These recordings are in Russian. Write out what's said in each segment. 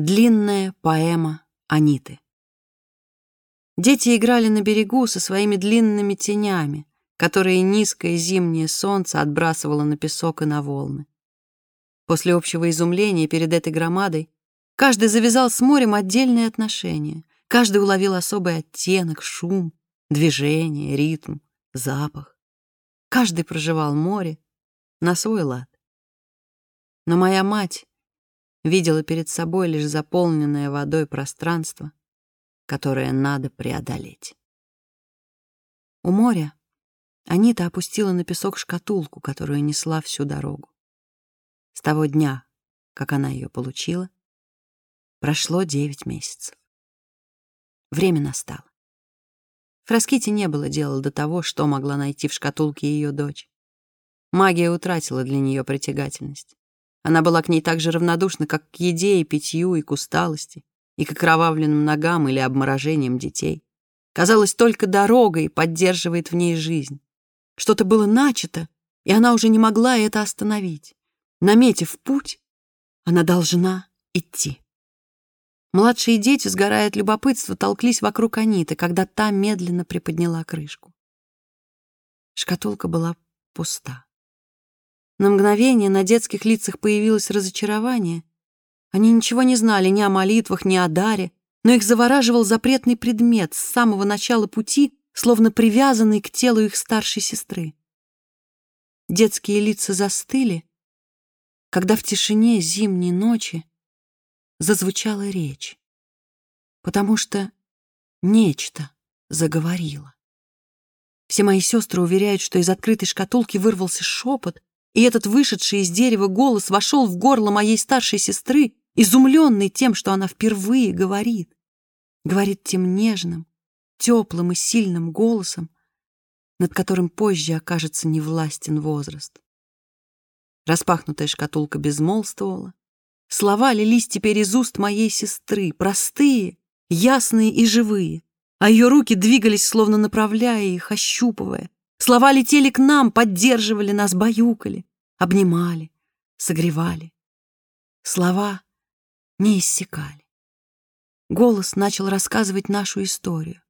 Длинная поэма Аниты. Дети играли на берегу со своими длинными тенями, которые низкое зимнее солнце отбрасывало на песок и на волны. После общего изумления перед этой громадой каждый завязал с морем отдельные отношения, каждый уловил особый оттенок, шум, движение, ритм, запах. Каждый проживал море на свой лад. Но моя мать видела перед собой лишь заполненное водой пространство, которое надо преодолеть. У моря Анита опустила на песок шкатулку, которую несла всю дорогу. С того дня, как она ее получила, прошло девять месяцев. Время настало. Фраските не было дела до того, что могла найти в шкатулке ее дочь. Магия утратила для нее притягательность. Она была к ней так же равнодушна, как к еде и питью, и к усталости, и к окровавленным ногам или обморожениям детей. Казалось, только дорога и поддерживает в ней жизнь. Что-то было начато, и она уже не могла это остановить. Наметив путь, она должна идти. Младшие дети, сгорая от любопытства, толклись вокруг Аниты, когда та медленно приподняла крышку. Шкатулка была пуста. На мгновение на детских лицах появилось разочарование. Они ничего не знали ни о молитвах, ни о даре, но их завораживал запретный предмет с самого начала пути, словно привязанный к телу их старшей сестры. Детские лица застыли, когда в тишине зимней ночи зазвучала речь, потому что нечто заговорило. Все мои сестры уверяют, что из открытой шкатулки вырвался шепот, и этот вышедший из дерева голос вошел в горло моей старшей сестры, изумленный тем, что она впервые говорит. Говорит тем нежным, теплым и сильным голосом, над которым позже окажется невластен возраст. Распахнутая шкатулка безмолвствовала. Слова лились теперь из уст моей сестры, простые, ясные и живые, а ее руки двигались, словно направляя их, ощупывая. Слова летели к нам, поддерживали нас, баюкали обнимали, согревали. Слова не иссякали. Голос начал рассказывать нашу историю,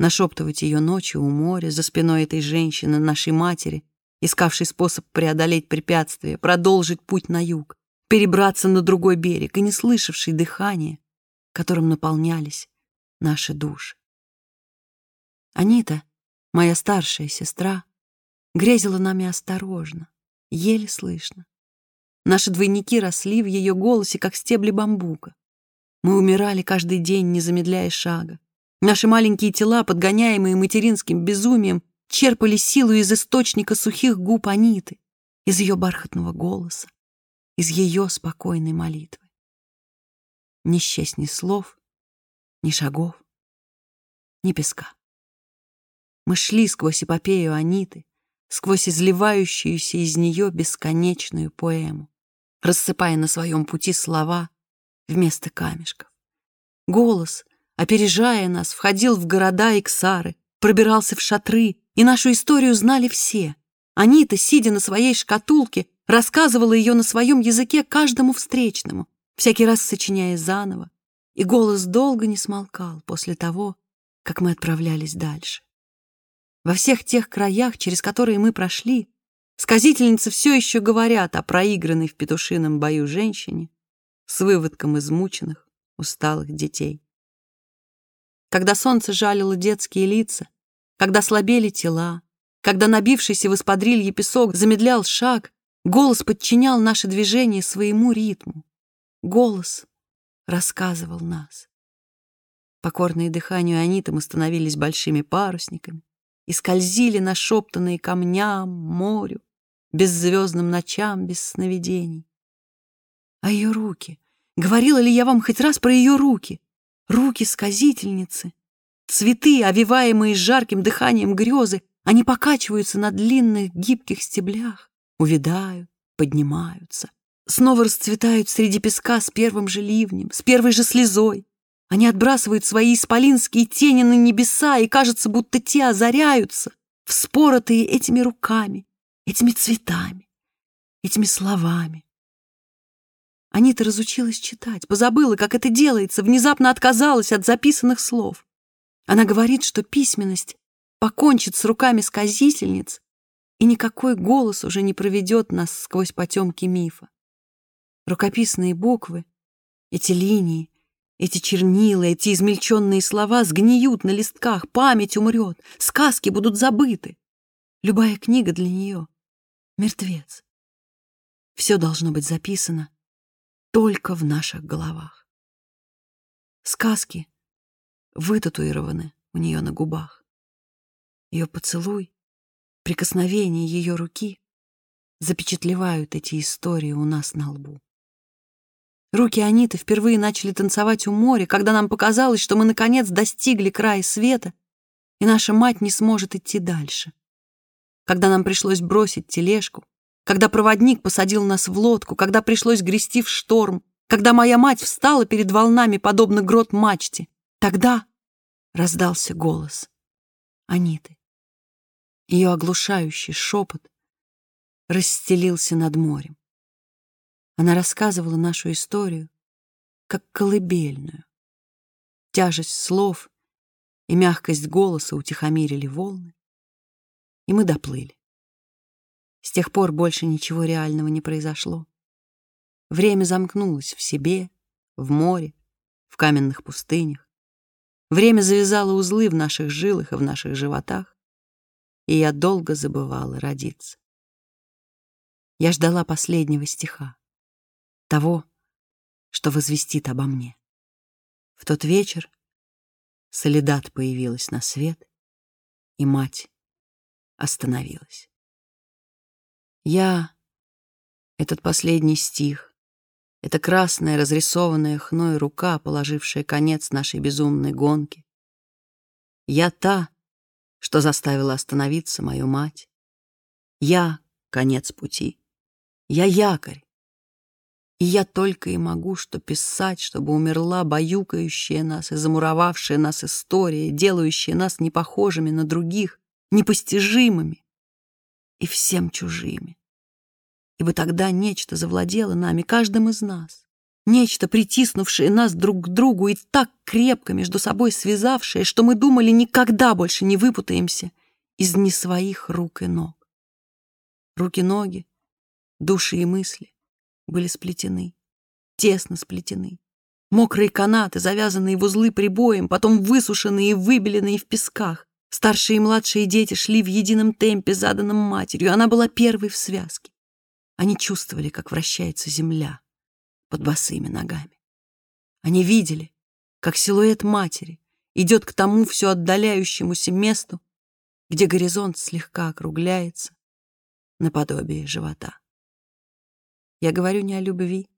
нашептывать ее ночью у моря, за спиной этой женщины, нашей матери, искавшей способ преодолеть препятствия, продолжить путь на юг, перебраться на другой берег и не слышавшей дыхания, которым наполнялись наши души. Анита, моя старшая сестра, грезила нами осторожно, еле слышно. Наши двойники росли в ее голосе, как стебли бамбука. Мы умирали каждый день, не замедляя шага. Наши маленькие тела, подгоняемые материнским безумием, черпали силу из источника сухих губ Аниты, из ее бархатного голоса, из ее спокойной молитвы. Ни счесть ни слов, ни шагов, ни песка. Мы шли сквозь эпопею Аниты, сквозь изливающуюся из нее бесконечную поэму, рассыпая на своем пути слова вместо камешков. Голос, опережая нас, входил в города Иксары, пробирался в шатры, и нашу историю знали все. Анита, сидя на своей шкатулке, рассказывала ее на своем языке каждому встречному, всякий раз сочиняя заново, и голос долго не смолкал после того, как мы отправлялись дальше. Во всех тех краях, через которые мы прошли, сказительницы все еще говорят о проигранной в петушином бою женщине с выводком измученных, усталых детей. Когда солнце жалило детские лица, когда слабели тела, когда набившийся в исподрилье песок замедлял шаг, голос подчинял наше движение своему ритму. Голос рассказывал нас. Покорные дыханию Аниты мы становились большими парусниками, и скользили нашептанные камням, морю, беззвездным ночам, без сновидений. А ее руки? Говорила ли я вам хоть раз про ее руки? Руки сказительницы. Цветы, овиваемые жарким дыханием грезы, они покачиваются на длинных гибких стеблях, увядают, поднимаются, снова расцветают среди песка с первым же ливнем, с первой же слезой, они отбрасывают свои исполинские тени на небеса, и кажется, будто те озаряются, вспоротые этими руками, этими цветами, этими словами. Анита разучилась читать, позабыла, как это делается, внезапно отказалась от записанных слов. Она говорит, что письменность покончит с руками сказительниц, и никакой голос уже не проведет нас сквозь потемки мифа. Рукописные буквы, эти линии, эти чернила, эти измельченные слова сгниют на листках, память умрет, сказки будут забыты. Любая книга для нее — мертвец. Все должно быть записано только в наших головах. Сказки вытатуированы у нее на губах. Ее поцелуй, прикосновение ее руки запечатлевают эти истории у нас на лбу. Руки Аниты впервые начали танцевать у моря, когда нам показалось, что мы наконец достигли края света, и наша мать не сможет идти дальше. Когда нам пришлось бросить тележку, когда проводник посадил нас в лодку, когда пришлось грести в шторм, когда моя мать встала перед волнами, подобно грот мачте, тогда раздался голос Аниты. Ее оглушающий шепот расстелился над морем. Она рассказывала нашу историю как колыбельную. Тяжесть слов и мягкость голоса утихомирили волны, и мы доплыли. С тех пор больше ничего реального не произошло. Время замкнулось в себе, в море, в каменных пустынях. Время завязало узлы в наших жилах и в наших животах, и я долго забывала родиться. Я ждала последнего стиха, того, что возвестит обо мне. В тот вечер Солидат появилась на свет, и мать остановилась. Я — этот последний стих, эта красная, разрисованная хной рука, положившая конец нашей безумной гонке. Я та, что заставила остановиться мою мать. Я — конец пути. Я якорь. И я только и могу что писать, чтобы умерла баюкающая нас и замуровавшая нас история, делающая нас непохожими на других, непостижимыми, и всем чужими. Ибо тогда нечто завладело нами, каждым из нас. Нечто, притиснувшее нас друг к другу и так крепко между собой связавшее, что мы думали, никогда больше не выпутаемся из не своих рук и ног. Руки-ноги, души и мысли были сплетены, тесно сплетены. Мокрые канаты, завязанные в узлы прибоем, потом высушенные и выбеленные в песках. Старшие и младшие дети шли в едином темпе, заданном матерью. Она была первой в связке. Они чувствовали, как вращается земля под босыми ногами. Они видели, как силуэт матери идет к тому все отдаляющемуся месту, где горизонт слегка округляется наподобие живота. Я говорю не о любви,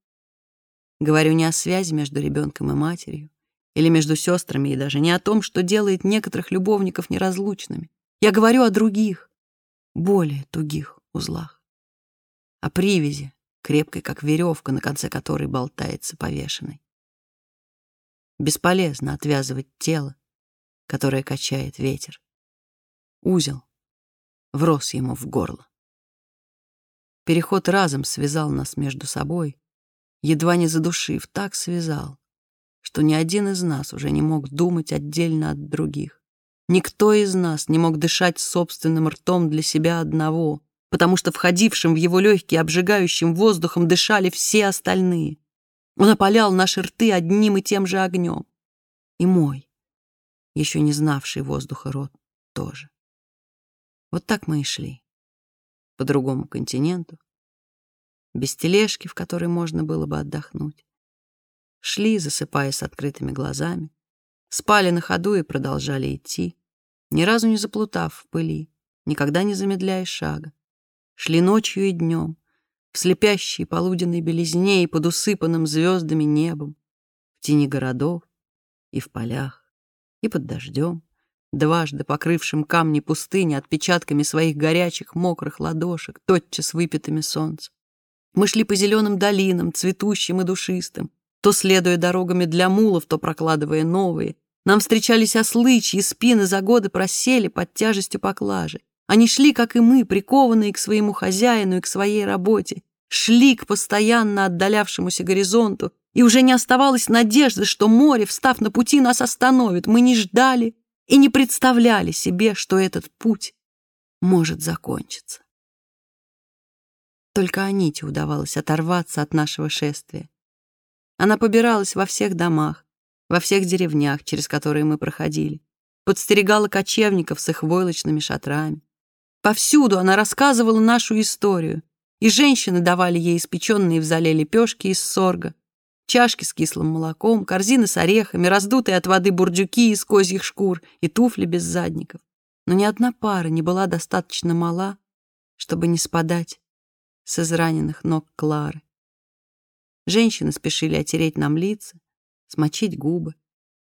говорю не о связи между ребенком и матерью, или между сестрами, и даже не о том, что делает некоторых любовников неразлучными. Я говорю о других, более тугих узлах. О привязи, крепкой, как веревка, на конце которой болтается повешенный. Бесполезно отвязывать тело, которое качает ветер. Узел врос ему в горло. Переход разом связал нас между собой, едва не задушив, так связал, что ни один из нас уже не мог думать отдельно от других. Никто из нас не мог дышать собственным ртом для себя одного, потому что входившим в его легкие обжигающим воздухом дышали все остальные. Он опалял наши рты одним и тем же огнем. И мой, еще не знавший воздуха рот, тоже. Вот так мы и шли. По другому континенту, без тележки, в которой можно было бы отдохнуть, шли, засыпая с открытыми глазами, спали на ходу и продолжали идти, ни разу не заплутав в пыли, никогда не замедляя шага. Шли ночью и днем, в слепящей полуденной белизне и под усыпанным звездами небом, в тени городов и в полях, и под дождем, дважды покрывшим камни пустыни отпечатками своих горячих мокрых ладошек, тотчас выпитыми солнцем. Мы шли по зеленым долинам, цветущим и душистым, то следуя дорогами для мулов, то прокладывая новые. Нам встречались ослы, чьи спины за годы просели под тяжестью поклажи. Они шли, как и мы, прикованные к своему хозяину и к своей работе, шли к постоянно отдалявшемуся горизонту, и уже не оставалось надежды, что море, встав на пути, нас остановит. Мы не ждали и не представляли себе, что этот путь может закончиться. Только Аните удавалось оторваться от нашего шествия. Она побиралась во всех домах, во всех деревнях, через которые мы проходили, подстерегала кочевников с их войлочными шатрами. Повсюду она рассказывала нашу историю, и женщины давали ей испеченные в зале лепешки из сорга, чашки с кислым молоком, корзины с орехами, раздутые от воды бурдюки из козьих шкур и туфли без задников. Но ни одна пара не была достаточно мала, чтобы не спадать с израненных ног Клары. Женщины спешили отереть нам лица, смочить губы.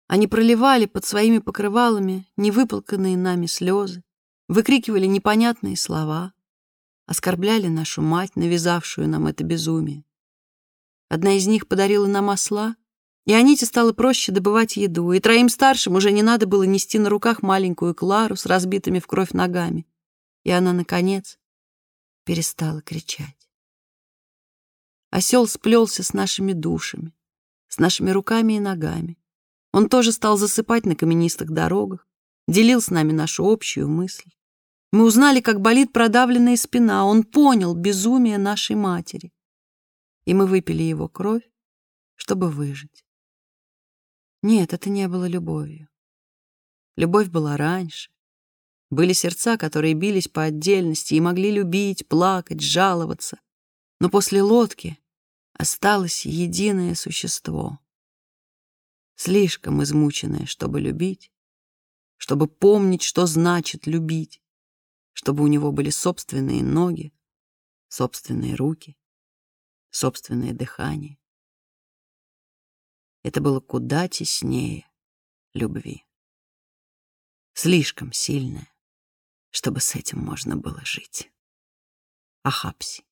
Они проливали под своими покрывалами невыплаканные нами слезы, выкрикивали непонятные слова, оскорбляли нашу мать, навязавшую нам это безумие. Одна из них подарила нам осла, и Аните стало проще добывать еду, и троим старшим уже не надо было нести на руках маленькую Клару с разбитыми в кровь ногами. И она, наконец, перестала кричать. Осел сплелся с нашими душами, с нашими руками и ногами. Он тоже стал засыпать на каменистых дорогах, делил с нами нашу общую мысль. Мы узнали, как болит продавленная спина. Он понял безумие нашей матери. И мы выпили его кровь, чтобы выжить. Нет, это не было любовью. Любовь была раньше, были сердца, которые бились по отдельности и могли любить, плакать, жаловаться. Но после лодки осталось единое существо. Слишком измученное, чтобы любить, чтобы помнить, что значит любить, чтобы у него были собственные ноги, собственные руки, собственное дыхание. Это было куда теснее любви. Слишком сильное, чтобы с этим можно было жить. Ахапси.